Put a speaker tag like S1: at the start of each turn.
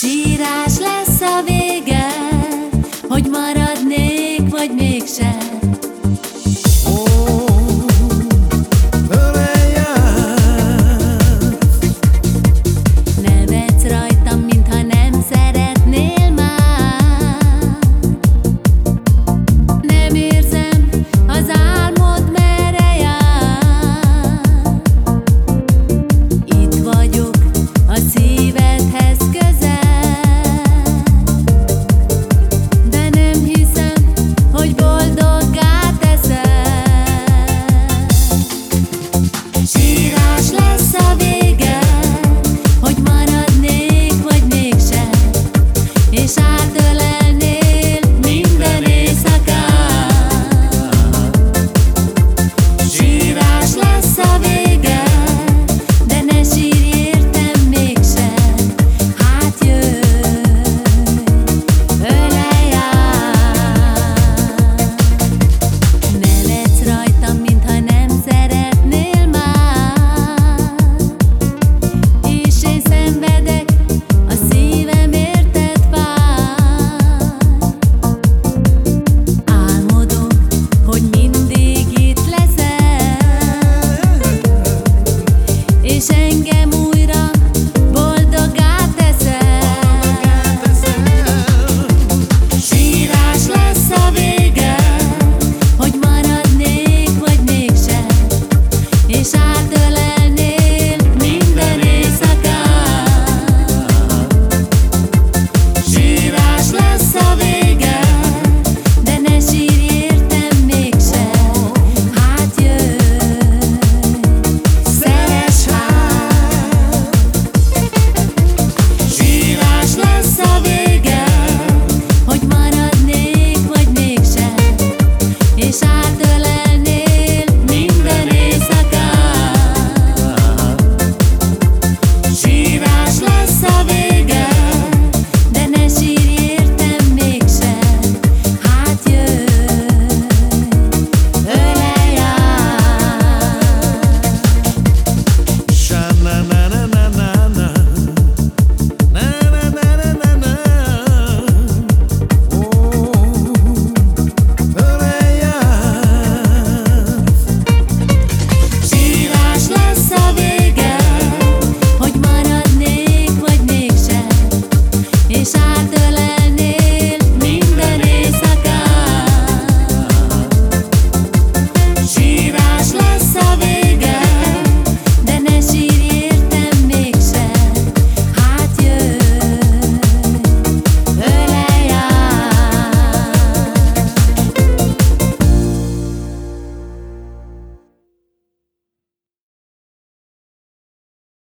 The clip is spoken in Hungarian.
S1: Sírás lesz a vége, hogy maradnék, vagy mégsem. lesz a vége.